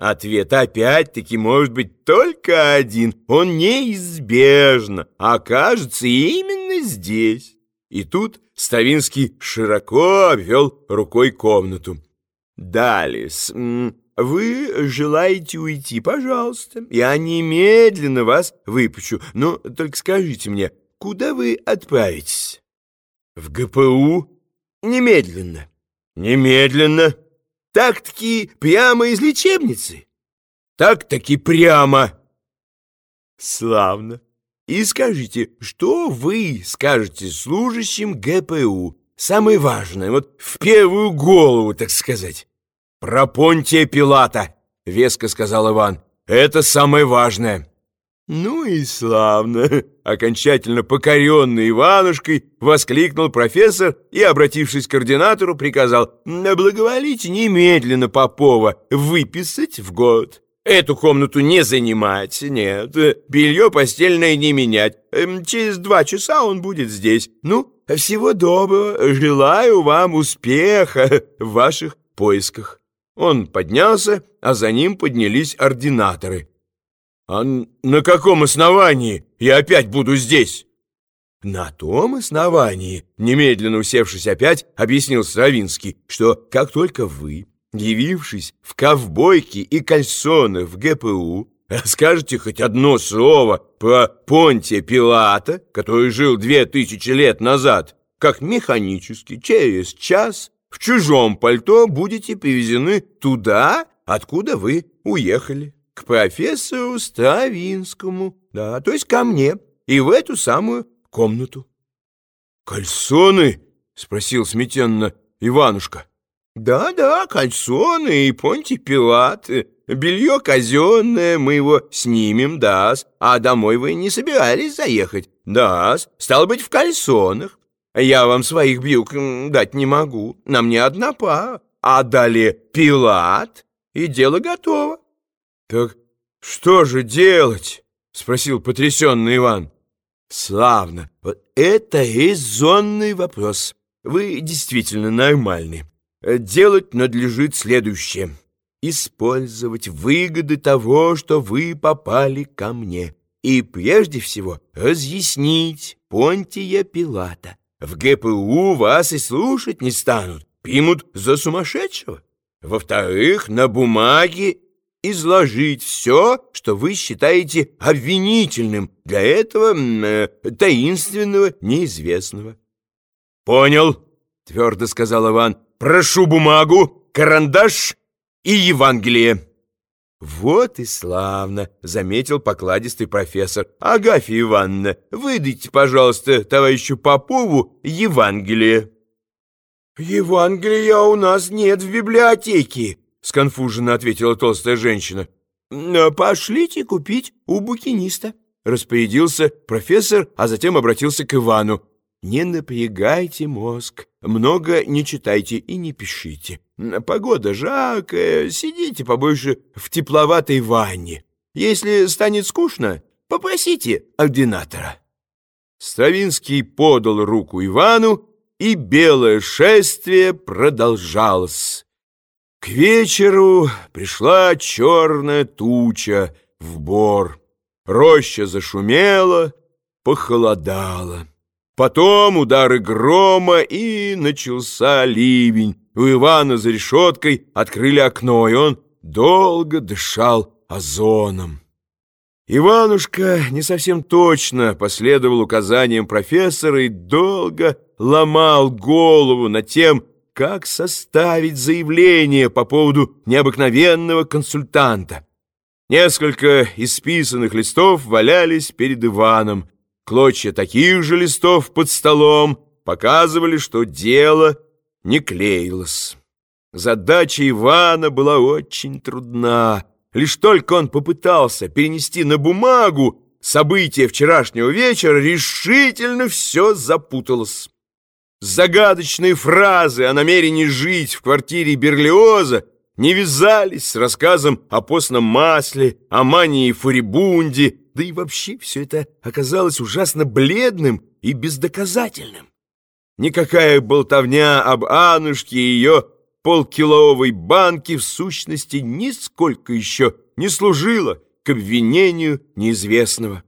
Ответ опять-таки может быть только один. Он неизбежно окажется именно здесь. И тут Ставинский широко обвел рукой комнату. Далее, вы желаете уйти, пожалуйста. Я немедленно вас выпущу. Но только скажите мне, куда вы отправитесь? В ГПУ? Немедленно. Немедленно. Так-таки прямо из лечебницы? Так-таки прямо. Славно. И скажите, что вы скажете служащим ГПУ? Самое важное, вот в первую голову, так сказать. Про Понтия Пилата, веско сказал Иван. Это самое важное. «Ну и славно!» — окончательно покоренный Иванушкой воскликнул профессор и, обратившись к координатору, приказал «Благоволите немедленно Попова выписать в год. Эту комнату не занимать, нет, белье постельное не менять. Эм, через два часа он будет здесь. Ну, всего доброго, желаю вам успеха в ваших поисках». Он поднялся, а за ним поднялись ординаторы. «А на каком основании я опять буду здесь?» «На том основании», — немедленно усевшись опять, объяснил Стравинский, что как только вы, явившись в ковбойке и кальсонах в ГПУ, скажете хоть одно слово про Понтия Пилата, который жил две тысячи лет назад, как механически через час в чужом пальто будете привезены туда, откуда вы уехали» к профессору Стравинскому, да, то есть ко мне, и в эту самую комнату. «Кальсоны?» — спросил сметенно Иванушка. «Да-да, кальсоны и понти Пилат. Белье казенное, мы его снимем, да а домой вы не собирались заехать, да стало быть, в кальсонах. Я вам своих брюк дать не могу, на мне одна пара, а далее Пилат, и дело готово. «Так что же делать?» — спросил потрясенный Иван. «Славно! Вот это резонный вопрос. Вы действительно нормальны. Делать надлежит следующее. Использовать выгоды того, что вы попали ко мне. И прежде всего разъяснить Понтия Пилата. В ГПУ вас и слушать не станут, примут за сумасшедшего. Во-вторых, на бумаге изложить все, что вы считаете обвинительным для этого э, таинственного неизвестного. «Понял», — твердо сказал Иван. «Прошу бумагу, карандаш и Евангелие». «Вот и славно», — заметил покладистый профессор. «Агафья Ивановна, выдайте, пожалуйста, товарищу Попову Евангелие». «Евангелия у нас нет в библиотеке», — сконфуженно ответила толстая женщина. «Пошлите купить у букиниста», — распорядился профессор, а затем обратился к Ивану. «Не напрягайте мозг, много не читайте и не пишите. Погода жаркая, сидите побольше в тепловатой ванне. Если станет скучно, попросите ординатора». Стравинский подал руку Ивану, и белое шествие продолжалось. К вечеру пришла черная туча в бор. Роща зашумела, похолодала. Потом удары грома, и начался ливень. У Ивана за решеткой открыли окно, и он долго дышал озоном. Иванушка не совсем точно последовал указаниям профессора и долго ломал голову над тем, как составить заявление по поводу необыкновенного консультанта. Несколько исписанных листов валялись перед Иваном. Клочья таких же листов под столом показывали, что дело не клеилось. Задача Ивана была очень трудна. Лишь только он попытался перенести на бумагу события вчерашнего вечера, решительно все запуталось. Загадочные фразы о намерении жить в квартире Берлиоза не вязались с рассказом о постном масле, о мании фурибунде, да и вообще все это оказалось ужасно бледным и бездоказательным. Никакая болтовня об Аннушке и ее полкиловой банки в сущности нисколько еще не служила к обвинению неизвестного.